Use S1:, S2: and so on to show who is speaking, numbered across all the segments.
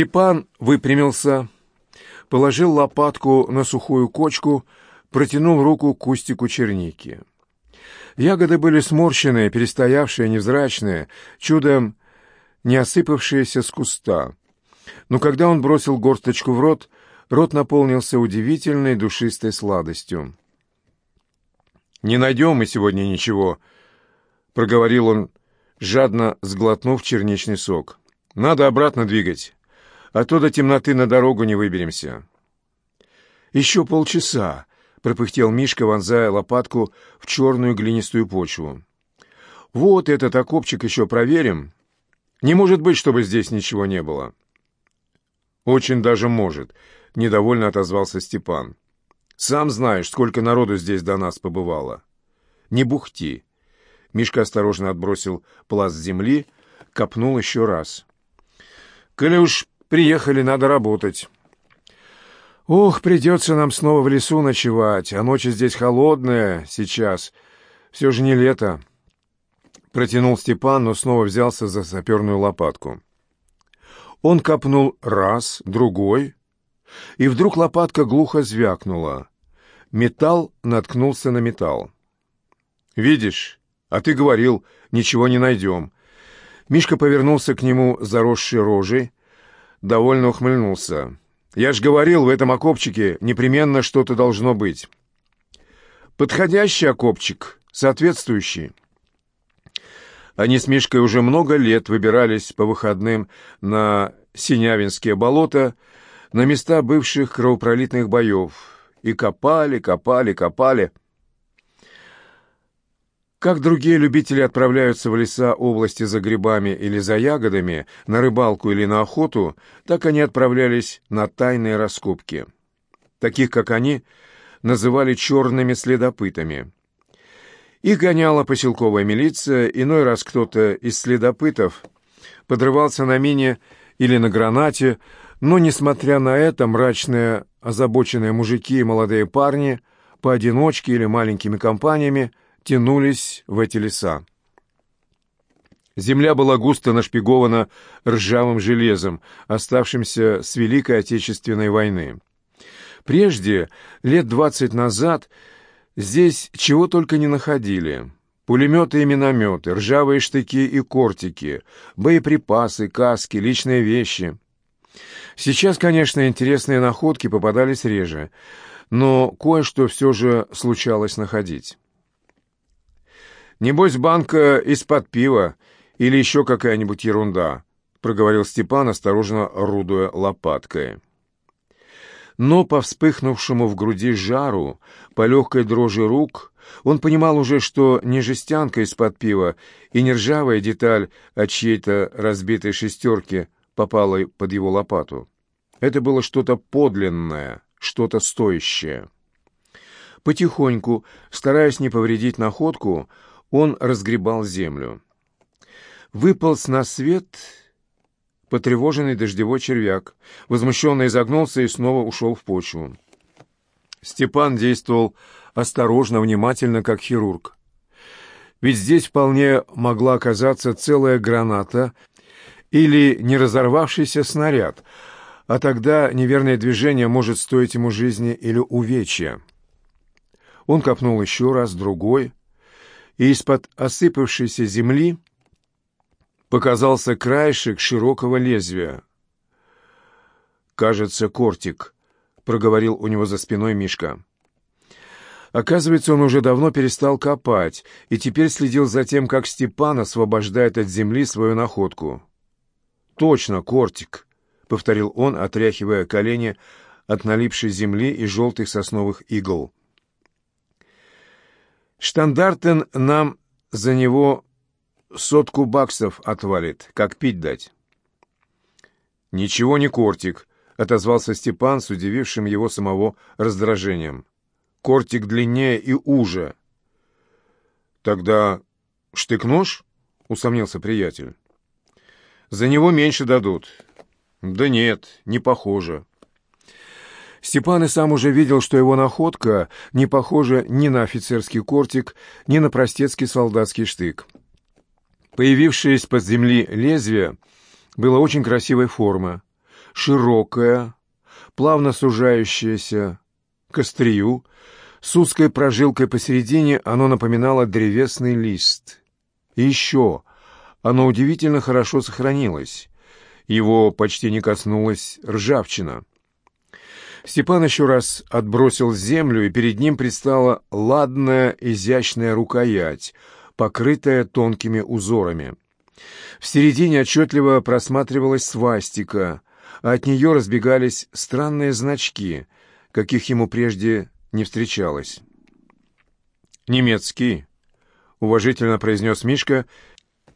S1: Степан выпрямился, положил лопатку на сухую кочку, протянул руку к кустику черники. Ягоды были сморщенные, перестоявшие, невзрачные, чудом не осыпавшиеся с куста. Но когда он бросил горсточку в рот, рот наполнился удивительной душистой сладостью. «Не найдем мы сегодня ничего», — проговорил он, жадно сглотнув черничный сок. «Надо обратно двигать, а то до темноты на дорогу не выберемся». «Еще полчаса», — пропыхтел Мишка, вонзая лопатку в черную глинистую почву. «Вот этот окопчик еще проверим. Не может быть, чтобы здесь ничего не было». «Очень даже может», — недовольно отозвался Степан. «Сам знаешь, сколько народу здесь до нас побывало». «Не бухти». Мишка осторожно отбросил пласт земли, копнул еще раз. «Коли уж приехали, надо работать». «Ох, придется нам снова в лесу ночевать, а ночи здесь холодные сейчас. Все же не лето». Протянул Степан, но снова взялся за саперную лопатку. Он копнул раз, другой, и вдруг лопатка глухо звякнула. Металл наткнулся на металл. «Видишь, а ты говорил, ничего не найдем». Мишка повернулся к нему заросшей рожей, довольно ухмыльнулся. Я ж говорил, в этом окопчике непременно что-то должно быть. Подходящий окопчик, соответствующий. Они с Мишкой уже много лет выбирались по выходным на Синявинские болота, на места бывших кровопролитных боев, и копали, копали, копали, как другие любители отправляются в леса области за грибами или за ягодами, на рыбалку или на охоту, так они отправлялись на тайные раскопки. Таких, как они, называли черными следопытами. Их гоняла поселковая милиция, иной раз кто-то из следопытов подрывался на мине или на гранате, но, несмотря на это, мрачные, озабоченные мужики и молодые парни, поодиночке или маленькими компаниями, тянулись в эти леса. Земля была густо нашпигована ржавым железом, оставшимся с Великой Отечественной войны. Прежде, лет двадцать назад, здесь чего только не находили. Пулеметы и минометы, ржавые штыки и кортики, боеприпасы, каски, личные вещи. Сейчас, конечно, интересные находки попадались реже, но кое-что все же случалось находить. «Небось, банка из-под пива или еще какая-нибудь ерунда», — проговорил Степан, осторожно орудуя лопаткой. Но по вспыхнувшему в груди жару, по легкой дрожи рук, он понимал уже, что не жестянка из-под пива и не ржавая деталь от чьей-то разбитой шестерки попала под его лопату. Это было что-то подлинное, что-то стоящее. Потихоньку, стараясь не повредить находку, он разгребал землю. Выполз на свет потревоженный дождевой червяк, возмущенно изогнулся и снова ушел в почву. Степан действовал осторожно, внимательно, как хирург. Ведь здесь вполне могла оказаться целая граната или не разорвавшийся снаряд, а тогда неверное движение может стоить ему жизни или увечья. Он копнул еще раз, другой, и из-под осыпавшейся земли показался краешек широкого лезвия. «Кажется, кортик», — проговорил у него за спиной Мишка. Оказывается, он уже давно перестал копать и теперь следил за тем, как Степан освобождает от земли свою находку. «Точно, кортик», — повторил он, отряхивая колени от налипшей земли и желтых сосновых игл. Штандартен нам за него сотку баксов отвалит, как пить дать. «Ничего не кортик», — отозвался Степан с удивившим его самого раздражением. «Кортик длиннее и уже». «Тогда штык-нож?» — усомнился приятель. «За него меньше дадут». «Да нет, не похоже». Степан и сам уже видел, что его находка не похожа ни на офицерский кортик, ни на простецкий солдатский штык. Появившееся под земли лезвие было очень красивой формы. широкое, плавно сужающееся к острию, с узкой прожилкой посередине оно напоминало древесный лист. И еще оно удивительно хорошо сохранилось. Его почти не коснулась ржавчина. Степан еще раз отбросил землю, и перед ним предстала ладная изящная рукоять, покрытая тонкими узорами. В середине отчетливо просматривалась свастика, а от нее разбегались странные значки, каких ему прежде не встречалось. «Немецкий», — уважительно произнес Мишка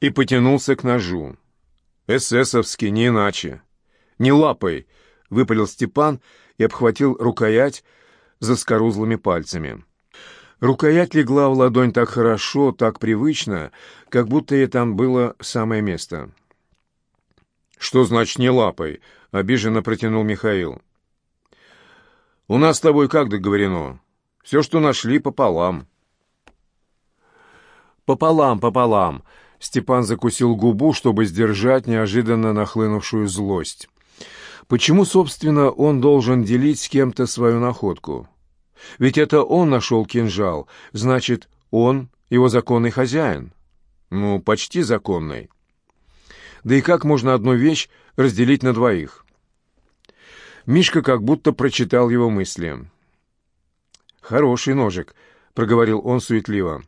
S1: и потянулся к ножу. «Эсэсовский, не иначе». «Не лапой», — выпалил Степан и обхватил рукоять за скорузлыми пальцами. Рукоять легла в ладонь так хорошо, так привычно, как будто ей там было самое место. «Что значит не лапой?» — обиженно протянул Михаил. «У нас с тобой как договорено? Все, что нашли, пополам». «Пополам, пополам!» — Степан закусил губу, чтобы сдержать неожиданно нахлынувшую злость. «Почему, собственно, он должен делить с кем-то свою находку?» Ведь это он нашел кинжал, значит, он его законный хозяин. Ну, почти законный. Да и как можно одну вещь разделить на двоих? Мишка как будто прочитал его мысли. «Хороший ножик», — проговорил он суетливо.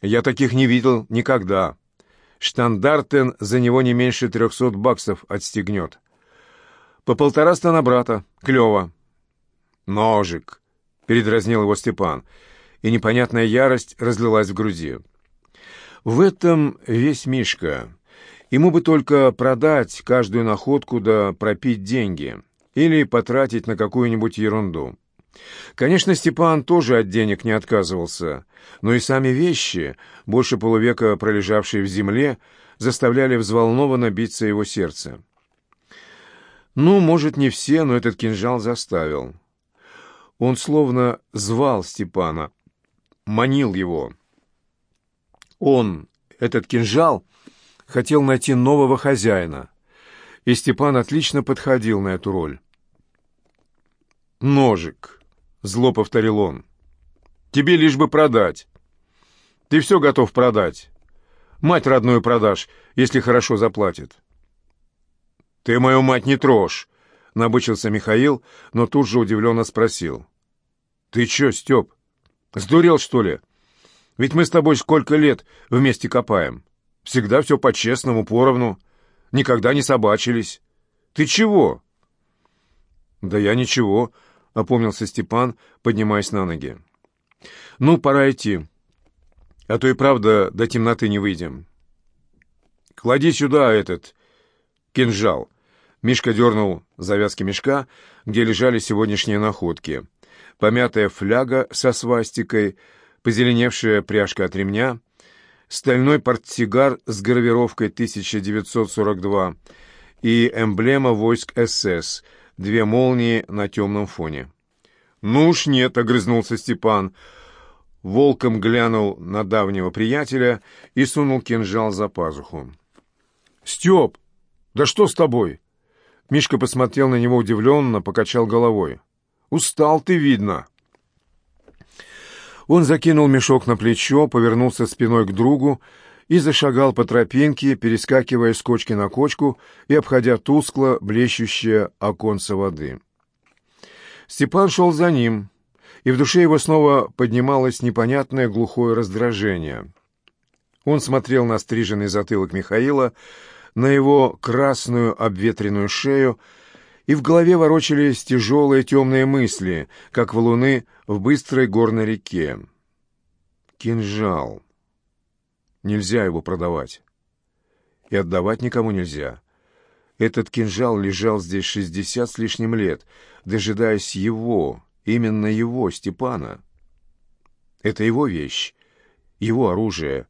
S1: «Я таких не видел никогда. Штандартен за него не меньше трехсот баксов отстегнет. По полтораста на брата. Клево». «Ножик», — передразнил его Степан, и непонятная ярость разлилась в груди. В этом весь Мишка. Ему бы только продать каждую находку да пропить деньги или потратить на какую-нибудь ерунду. Конечно, Степан тоже от денег не отказывался, но и сами вещи, больше полувека пролежавшие в земле, заставляли взволнованно биться его сердце. Ну, может, не все, но этот кинжал заставил. Он словно звал Степана, манил его. Он, этот кинжал, хотел найти нового хозяина, и Степан отлично подходил на эту роль. «Ножик», — зло повторил он, — «тебе лишь бы продать. Ты все готов продать. Мать родную продашь, если хорошо заплатит». «Ты мою мать не трожь», — набычился Михаил, но тут же удивленно спросил. «Ты чё, Стёп, сдурел, что ли? Ведь мы с тобой сколько лет вместе копаем. Всегда все по-честному, поровну. Никогда не собачились. Ты чего?» «Да я ничего», — опомнился Степан, поднимаясь на ноги. «Ну, пора идти. А то и правда до темноты не выйдем». «Клади сюда этот кинжал». Мишка дернул завязки мешка, где лежали сегодняшние находки — помятая фляга со свастикой, позеленевшая пряжка от ремня, стальной портсигар с гравировкой 1942 и эмблема войск СС, две молнии на темном фоне. «Ну уж нет», — огрызнулся Степан. Волком глянул на давнего приятеля и сунул кинжал за пазуху. «Степ, да что с тобой?» Мишка посмотрел на него удивленно, покачал головой. Устал ты, видно. Он закинул мешок на плечо, повернулся спиной к другу и зашагал по тропинке, перескакивая с кочки на кочку и обходя тускло блещущее оконце воды. Степан шел за ним, и в душе его снова поднималось непонятное глухое раздражение. Он смотрел на стриженный затылок Михаила, на его красную обветренную шею, и в голове ворочались тяжелые темные мысли, как валуны в быстрой горной реке. Кинжал. Нельзя его продавать. И отдавать никому нельзя. Этот кинжал лежал здесь шестьдесят с лишним лет, дожидаясь его, именно его, Степана. Это его вещь, его оружие.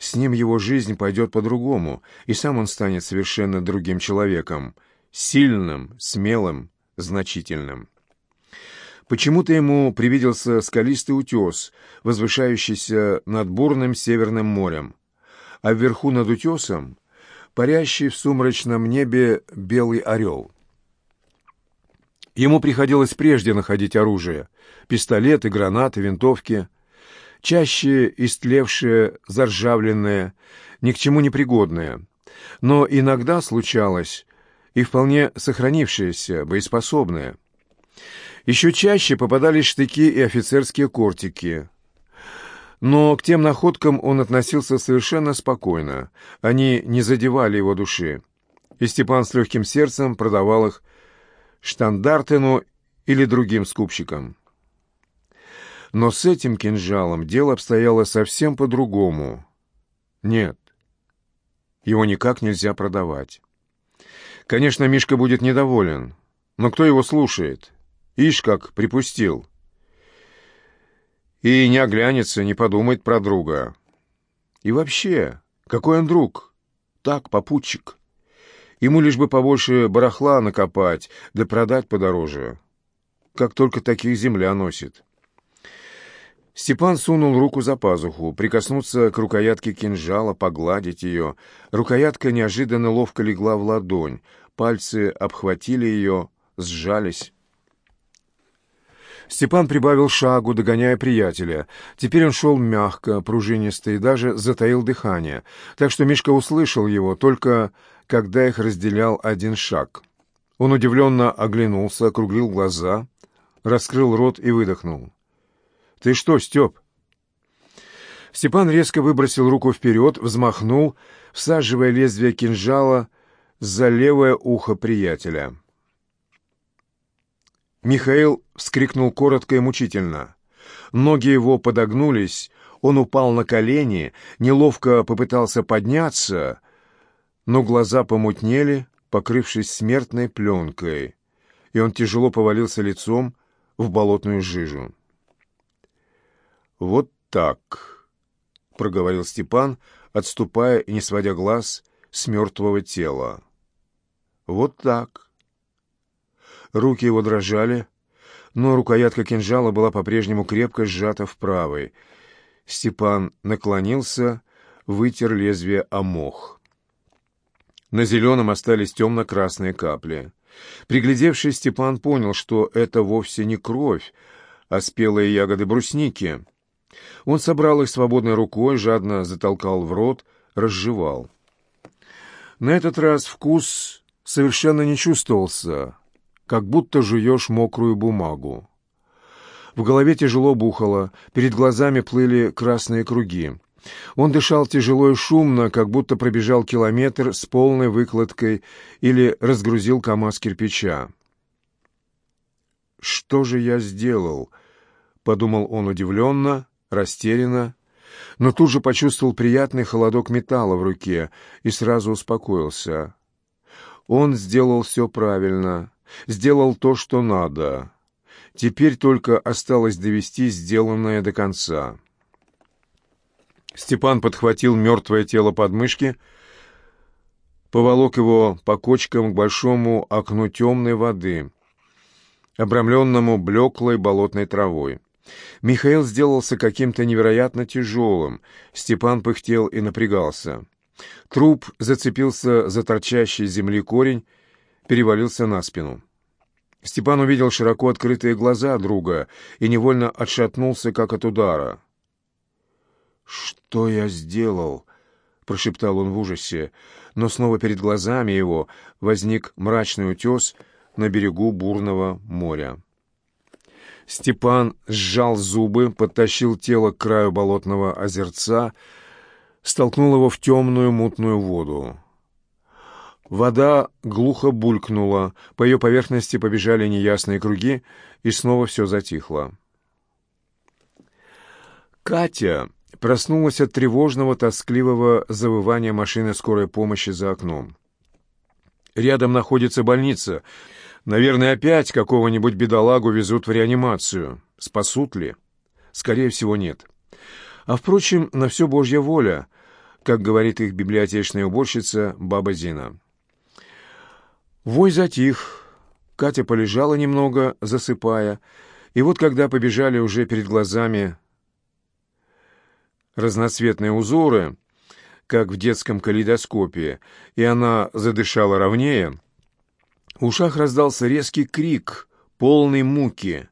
S1: С ним его жизнь пойдет по-другому, и сам он станет совершенно другим человеком — сильным, смелым, значительным. Почему-то ему привиделся скалистый утес, возвышающийся над бурным Северным морем, а вверху над утесом парящий в сумрачном небе белый орел. Ему приходилось прежде находить оружие — пистолеты, гранаты, винтовки, чаще истлевшие, заржавленные, ни к чему не пригодные. Но иногда случалось и вполне сохранившиеся, боеспособные. Еще чаще попадались штыки и офицерские кортики. Но к тем находкам он относился совершенно спокойно. Они не задевали его души. И Степан с легким сердцем продавал их Штандартену или другим скупщикам. Но с этим кинжалом дело обстояло совсем по-другому. Нет, его никак нельзя продавать. Конечно, Мишка будет недоволен, но кто его слушает? Ишь как припустил. И не оглянется, не подумает про друга. И вообще, какой он друг? Так, попутчик. Ему лишь бы побольше барахла накопать, да продать подороже. Как только таких земля носит. Степан сунул руку за пазуху, прикоснуться к рукоятке кинжала, погладить ее. Рукоятка неожиданно ловко легла в ладонь, пальцы обхватили ее, сжались. Степан прибавил шагу, догоняя приятеля. Теперь он шел мягко, пружинисто и даже затаил дыхание, так что Мишка услышал его, только когда их разделял один шаг. Он удивленно оглянулся, округлил глаза, раскрыл рот и выдохнул. «Ты что, Степ?» Степан резко выбросил руку вперед, взмахнул, всаживая лезвие кинжала за левое ухо приятеля. Михаил вскрикнул коротко и мучительно. Ноги его подогнулись, он упал на колени, неловко попытался подняться, но глаза помутнели, покрывшись смертной пленкой, и он тяжело повалился лицом в болотную жижу. «Вот так», — проговорил Степан, отступая и не сводя глаз с мертвого тела. «Вот так». Руки его дрожали, но рукоятка кинжала была по-прежнему крепко сжата в правой. Степан наклонился, вытер лезвие о мох. На зеленом остались темно-красные капли. Приглядевшись, Степан понял, что это вовсе не кровь, а спелые ягоды брусники. Он собрал их свободной рукой, жадно затолкал в рот, разжевал. На этот раз вкус совершенно не чувствовался, как будто жуешь мокрую бумагу. В голове тяжело бухало, перед глазами плыли красные круги. Он дышал тяжело и шумно, как будто пробежал километр с полной выкладкой или разгрузил КамАЗ кирпича. «Что же я сделал?» — подумал он удивленно, растерянно, но тут же почувствовал приятный холодок металла в руке и сразу успокоился. Он сделал все правильно сделал то, что надо. Теперь только осталось довести сделанное до конца. Степан подхватил мертвое тело под мышки, поволок его по кочкам к большому окну темной воды, обрамленному блеклой болотной травой. Михаил сделался каким-то невероятно тяжелым. Степан пыхтел и напрягался. Труп зацепился за торчащий земли корень, перевалился на спину. Степан увидел широко открытые глаза друга и невольно отшатнулся, как от удара. «Что я сделал?» — прошептал он в ужасе, но снова перед глазами его возник мрачный утес на берегу бурного моря. Степан сжал зубы, подтащил тело к краю болотного озерца, столкнул его в темную мутную воду. Вода глухо булькнула, по ее поверхности побежали неясные круги, и снова все затихло. Катя проснулась от тревожного, тоскливого завывания машины скорой помощи за окном. Рядом находится больница. Наверное, опять какого-нибудь бедолагу везут в реанимацию. Спасут ли? Скорее всего, нет. А, впрочем, на все Божья воля, как говорит их библиотечная уборщица Баба Зина. Вой затих. Катя полежала немного, засыпая, и вот когда побежали уже перед глазами разноцветные узоры, как в детском калейдоскопе, и она задышала ровнее, ушах раздался резкий крик, полный муки.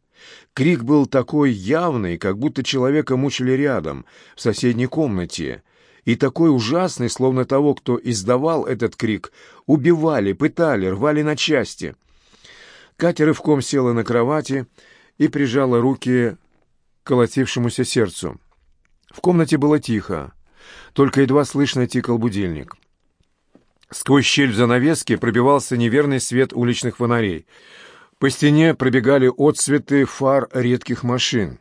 S1: Крик был такой явный, как будто человека мучили рядом, в соседней комнате, и такой ужасный, словно того, кто издавал этот крик, убивали, пытали, рвали на части. Катя рывком села на кровати и прижала руки к колотившемуся сердцу. В комнате было тихо, только едва слышно тикал будильник. Сквозь щель в занавеске пробивался неверный свет уличных фонарей. По стене пробегали отсветы фар редких машин.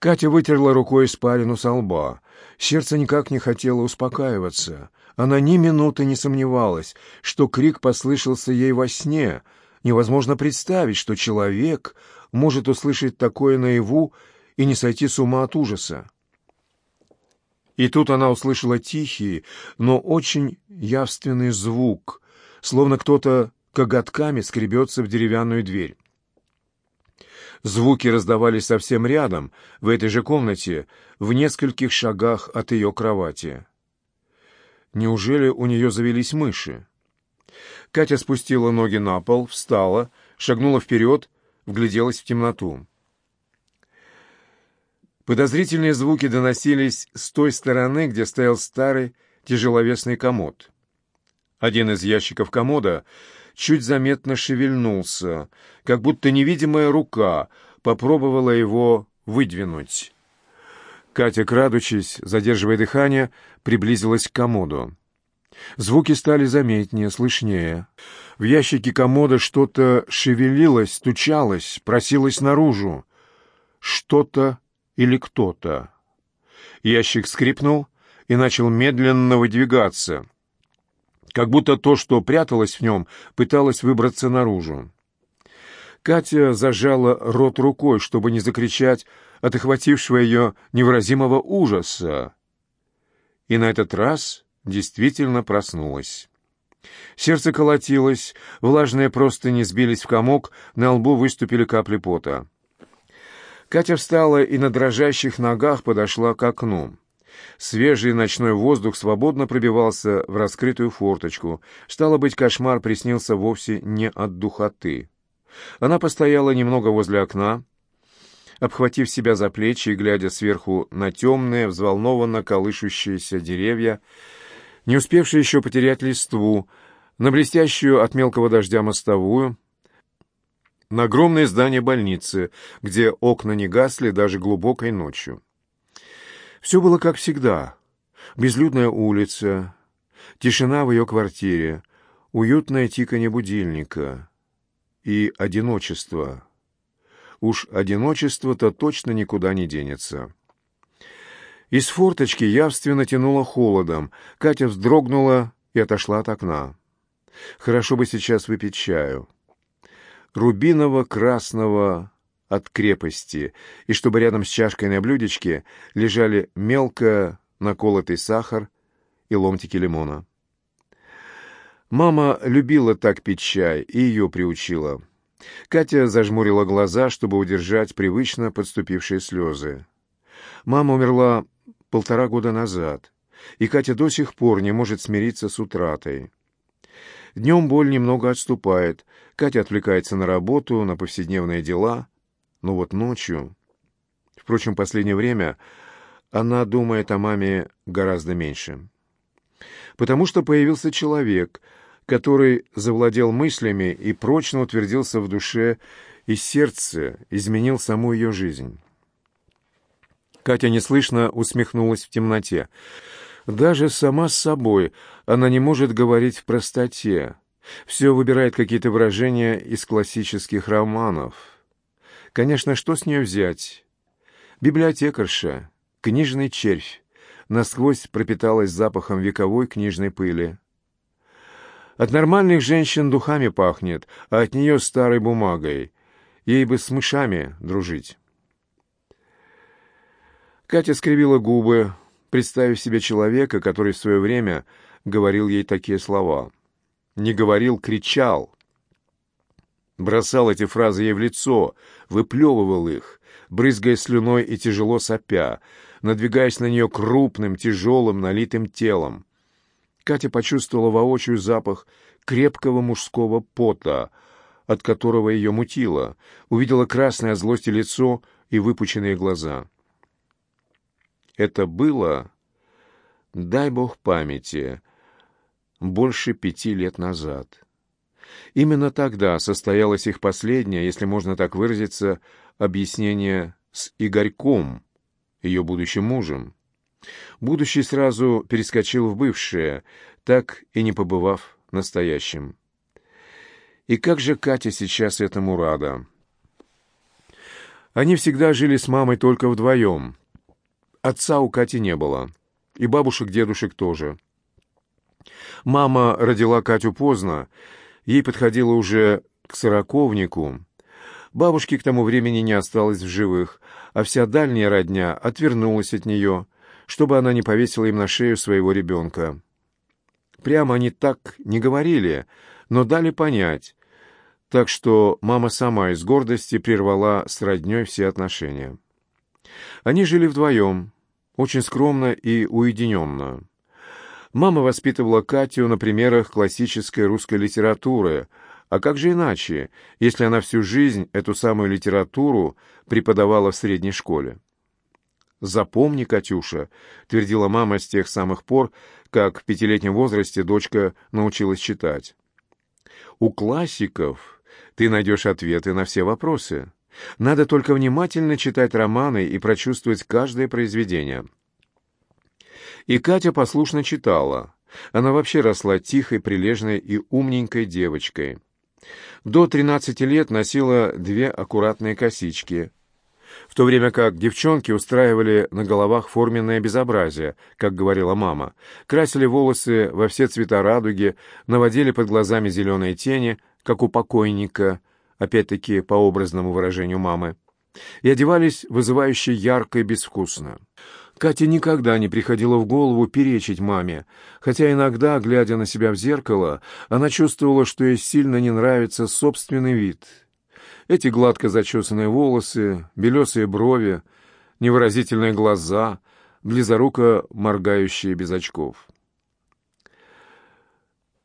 S1: Катя вытерла рукой испарину со лба. Сердце никак не хотело успокаиваться. Она ни минуты не сомневалась, что крик послышался ей во сне. Невозможно представить, что человек может услышать такое наяву и не сойти с ума от ужаса. И тут она услышала тихий, но очень явственный звук, словно кто-то коготками скребется в деревянную дверь. Звуки раздавались совсем рядом, в этой же комнате, в нескольких шагах от ее кровати. Неужели у нее завелись мыши? Катя спустила ноги на пол, встала, шагнула вперед, вгляделась в темноту. Подозрительные звуки доносились с той стороны, где стоял старый тяжеловесный комод. Один из ящиков комода чуть заметно шевельнулся, как будто невидимая рука попробовала его выдвинуть. Катя, крадучись, задерживая дыхание, приблизилась к комоду. Звуки стали заметнее, слышнее. В ящике комода что-то шевелилось, стучалось, просилось наружу. Что-то или кто-то. Ящик скрипнул и начал медленно выдвигаться, как будто то, что пряталось в нем, пыталось выбраться наружу. Катя зажала рот рукой, чтобы не закричать от охватившего ее невыразимого ужаса. И на этот раз действительно проснулась. Сердце колотилось, влажные простыни сбились в комок, на лбу выступили капли пота. Катя встала и на дрожащих ногах подошла к окну. Свежий ночной воздух свободно пробивался в раскрытую форточку. Стало быть, кошмар приснился вовсе не от духоты. Она постояла немного возле окна, обхватив себя за плечи и глядя сверху на темные, взволнованно колышущиеся деревья, не успевшие еще потерять листву, на блестящую от мелкого дождя мостовую, на огромное здание больницы, где окна не гасли даже глубокой ночью. Все было как всегда. Безлюдная улица, тишина в ее квартире, уютное тиканье будильника и одиночество. Уж одиночество-то точно никуда не денется. Из форточки явственно тянуло холодом. Катя вздрогнула и отошла от окна. Хорошо бы сейчас выпить чаю рубиново-красного от крепости, и чтобы рядом с чашкой на блюдечке лежали мелко наколотый сахар и ломтики лимона. Мама любила так пить чай и ее приучила. Катя зажмурила глаза, чтобы удержать привычно подступившие слезы. Мама умерла полтора года назад, и Катя до сих пор не может смириться с утратой. Днем боль немного отступает, Катя отвлекается на работу, на повседневные дела. Но вот ночью... Впрочем, в последнее время она думает о маме гораздо меньше. Потому что появился человек, который завладел мыслями и прочно утвердился в душе и сердце, изменил саму ее жизнь. Катя неслышно усмехнулась в темноте. Даже сама с собой она не может говорить в простоте. Все выбирает какие-то выражения из классических романов. Конечно, что с нее взять? Библиотекарша, книжный червь, насквозь пропиталась запахом вековой книжной пыли. От нормальных женщин духами пахнет, а от нее старой бумагой. Ей бы с мышами дружить. Катя скривила губы, представив себе человека, который в свое время говорил ей такие слова. Не говорил, кричал. Бросал эти фразы ей в лицо, выплевывал их, брызгая слюной и тяжело сопя, надвигаясь на нее крупным, тяжелым, налитым телом. Катя почувствовала воочию запах крепкого мужского пота, от которого ее мутило, увидела красное от злости лицо и выпученные глаза. Это было, дай бог памяти, больше пяти лет назад. Именно тогда состоялось их последнее, если можно так выразиться, объяснение с Игорьком, ее будущим мужем. Будущий сразу перескочил в бывшее, так и не побывав настоящим. И как же Катя сейчас этому рада? Они всегда жили с мамой только вдвоем. Отца у Кати не было, и бабушек-дедушек тоже. Мама родила Катю поздно, ей подходило уже к сороковнику. Бабушки к тому времени не осталось в живых, а вся дальняя родня отвернулась от нее, чтобы она не повесила им на шею своего ребенка. Прямо они так не говорили, но дали понять, так что мама сама из гордости прервала с родней все отношения. Они жили вдвоем, очень скромно и уединенно. Мама воспитывала Катю на примерах классической русской литературы, а как же иначе, если она всю жизнь эту самую литературу преподавала в средней школе? «Запомни, Катюша», — твердила мама с тех самых пор, как в пятилетнем возрасте дочка научилась читать. «У классиков ты найдешь ответы на все вопросы. Надо только внимательно читать романы и прочувствовать каждое произведение». И Катя послушно читала. Она вообще росла тихой, прилежной и умненькой девочкой. До 13 лет носила две аккуратные косички, в то время как девчонки устраивали на головах форменное безобразие, как говорила мама, красили волосы во все цвета радуги, наводили под глазами зеленые тени, как у покойника, опять-таки по образному выражению мамы, и одевались вызывающе ярко и безвкусно. Кате никогда не приходило в голову перечить маме, хотя иногда, глядя на себя в зеркало, она чувствовала, что ей сильно не нравится собственный вид. Эти гладко зачесанные волосы, белесые брови, невыразительные глаза, близоруко моргающие без очков.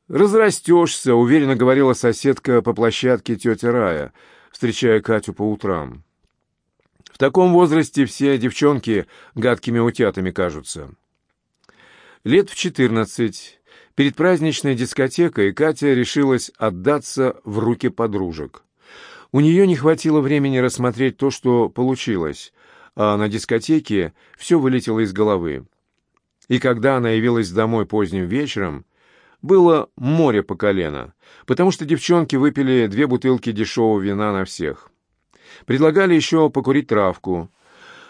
S1: «Разрастешься», — уверенно говорила соседка по площадке тетя Рая, встречая Катю по утрам. В таком возрасте все девчонки гадкими утятами кажутся. Лет в четырнадцать, перед праздничной дискотекой, Катя решилась отдаться в руки подружек. У нее не хватило времени рассмотреть то, что получилось, а на дискотеке все вылетело из головы. И когда она явилась домой поздним вечером, было море по колено, потому что девчонки выпили две бутылки дешевого вина на всех. Предлагали еще покурить травку,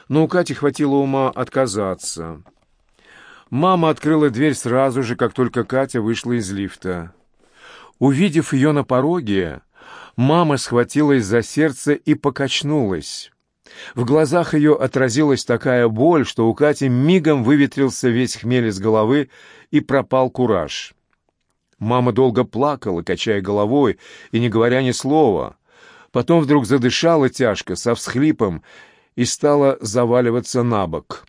S1: но у Кати хватило ума отказаться. Мама открыла дверь сразу же, как только Катя вышла из лифта. Увидев ее на пороге, мама схватилась за сердце и покачнулась. В глазах ее отразилась такая боль, что у Кати мигом выветрился весь хмель из головы и пропал кураж. Мама долго плакала, качая головой и не говоря ни слова. Потом вдруг задышала тяжко, со всхлипом, и стала заваливаться на бок.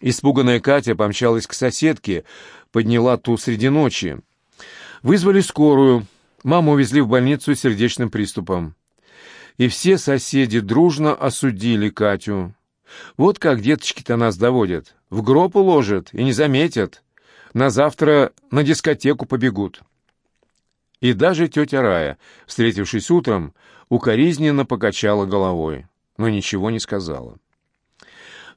S1: Испуганная Катя помчалась к соседке, подняла ту среди ночи. Вызвали скорую. Маму увезли в больницу с сердечным приступом. И все соседи дружно осудили Катю. Вот как деточки-то нас доводят. В гроб уложат и не заметят. На завтра на дискотеку побегут. И даже тетя Рая, встретившись утром, укоризненно покачала головой, но ничего не сказала.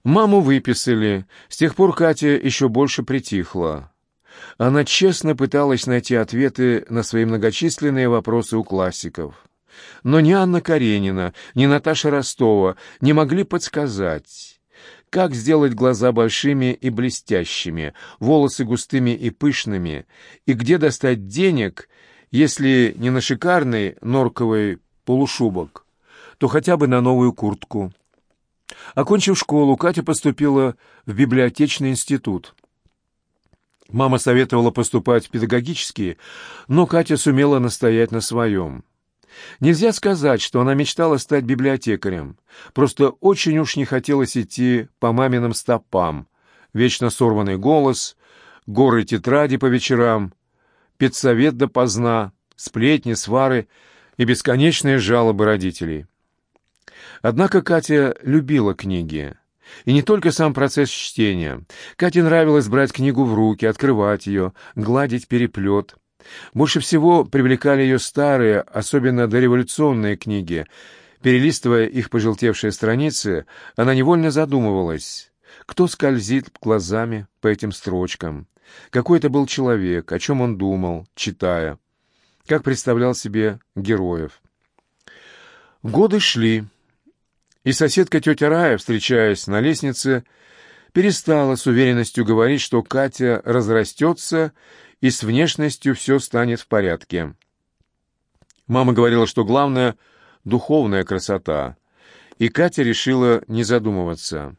S1: Маму выписали. С тех пор Катя еще больше притихла. Она честно пыталась найти ответы на свои многочисленные вопросы у классиков. Но ни Анна Каренина, ни Наташа Ростова не могли подсказать, как сделать глаза большими и блестящими, волосы густыми и пышными, и где достать денег если не на шикарный норковый полушубок, то хотя бы на новую куртку. Окончив школу, Катя поступила в библиотечный институт. Мама советовала поступать в педагогический, но Катя сумела настоять на своем. Нельзя сказать, что она мечтала стать библиотекарем. Просто очень уж не хотелось идти по маминым стопам. Вечно сорванный голос, горы тетради по вечерам, педсовет допоздна, сплетни, свары и бесконечные жалобы родителей. Однако Катя любила книги. И не только сам процесс чтения. Кате нравилось брать книгу в руки, открывать ее, гладить переплет. Больше всего привлекали ее старые, особенно дореволюционные книги. Перелистывая их пожелтевшие страницы, она невольно задумывалась, кто скользит глазами по этим строчкам, какой это был человек, о чем он думал, читая, как представлял себе героев. Годы шли. И соседка тетя Рая, встречаясь на лестнице, перестала с уверенностью говорить, что Катя разрастется и с внешностью все станет в порядке. Мама говорила, что главное — духовная красота, и Катя решила не задумываться.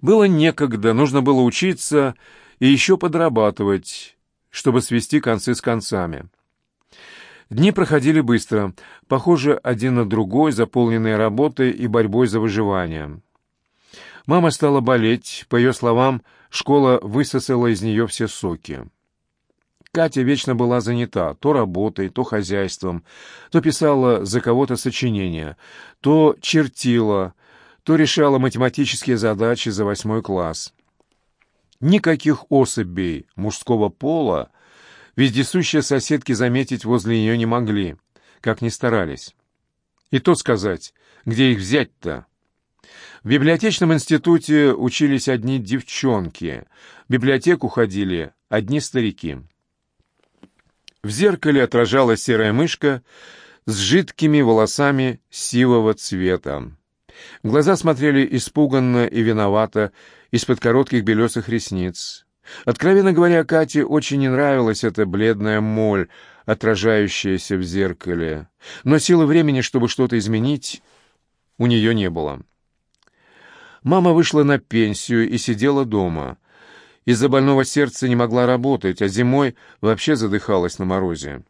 S1: Было некогда, нужно было учиться и еще подрабатывать, чтобы свести концы с концами. Дни проходили быстро, похоже, один на другой, заполненные работой и борьбой за выживание. Мама стала болеть, по ее словам, школа высосала из нее все соки. Катя вечно была занята то работой, то хозяйством, то писала за кого-то сочинения, то чертила, то решала математические задачи за восьмой класс. Никаких особей мужского пола Вездесущие соседки заметить возле нее не могли, как ни старались. И то сказать, где их взять-то? В библиотечном институте учились одни девчонки, в библиотеку ходили одни старики. В зеркале отражалась серая мышка с жидкими волосами сивого цвета. Глаза смотрели испуганно и виновато из-под коротких белесых ресниц. Откровенно говоря, Кате очень не нравилась эта бледная моль, отражающаяся в зеркале. Но силы времени, чтобы что-то изменить, у нее не было. Мама вышла на пенсию и сидела дома. Из-за больного сердца не могла работать, а зимой вообще задыхалась на морозе.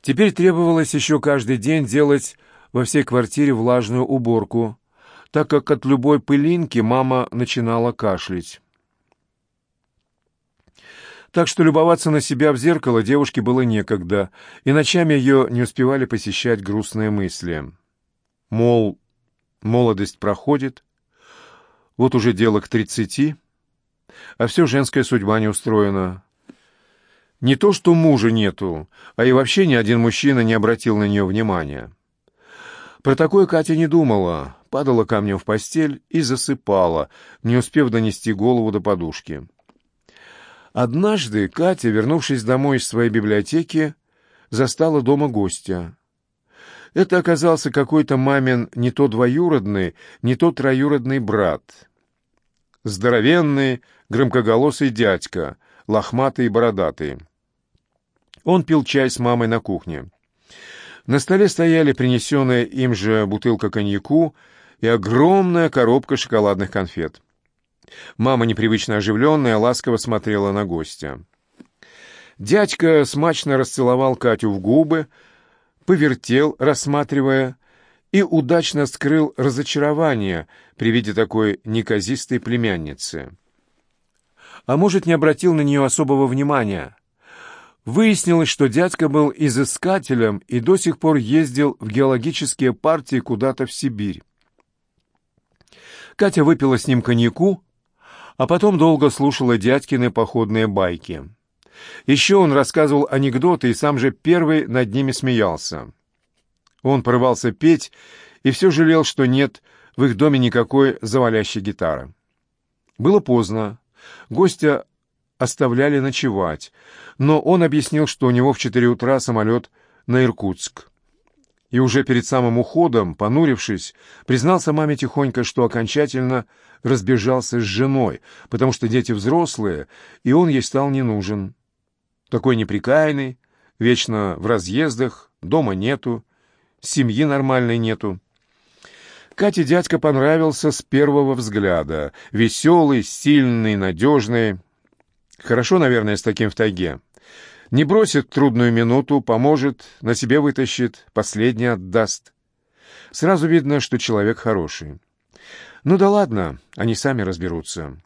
S1: Теперь требовалось еще каждый день делать во всей квартире влажную уборку, так как от любой пылинки мама начинала кашлять. Так что любоваться на себя в зеркало девушке было некогда, и ночами ее не успевали посещать грустные мысли. Мол, молодость проходит, вот уже дело к тридцати, а все женская судьба не устроена. Не то, что мужа нету, а и вообще ни один мужчина не обратил на нее внимания. Про такое Катя не думала, падала камнем в постель и засыпала, не успев донести голову до подушки. Однажды Катя, вернувшись домой из своей библиотеки, застала дома гостя. Это оказался какой-то мамин не то двоюродный, не то троюродный брат. Здоровенный, громкоголосый дядька, лохматый и бородатый. Он пил чай с мамой на кухне. На столе стояли принесенная им же бутылка коньяку и огромная коробка шоколадных конфет. Мама, непривычно оживленная, ласково смотрела на гостя. Дядька смачно расцеловал Катю в губы, повертел, рассматривая, и удачно скрыл разочарование при виде такой неказистой племянницы. А может, не обратил на нее особого внимания. Выяснилось, что дядька был изыскателем и до сих пор ездил в геологические партии куда-то в Сибирь. Катя выпила с ним коньяку, а потом долго слушала дядькины походные байки. Еще он рассказывал анекдоты и сам же первый над ними смеялся. Он порывался петь и все жалел, что нет в их доме никакой завалящей гитары. Было поздно. Гостя оставляли ночевать, но он объяснил, что у него в четыре утра самолет на Иркутск и уже перед самым уходом, понурившись, признался маме тихонько, что окончательно разбежался с женой, потому что дети взрослые, и он ей стал не нужен. Такой неприкаянный, вечно в разъездах, дома нету, семьи нормальной нету. Кате дядька понравился с первого взгляда. Веселый, сильный, надежный. Хорошо, наверное, с таким в тайге. Не бросит трудную минуту, поможет, на себе вытащит, последний отдаст. Сразу видно, что человек хороший. Ну да ладно, они сами разберутся.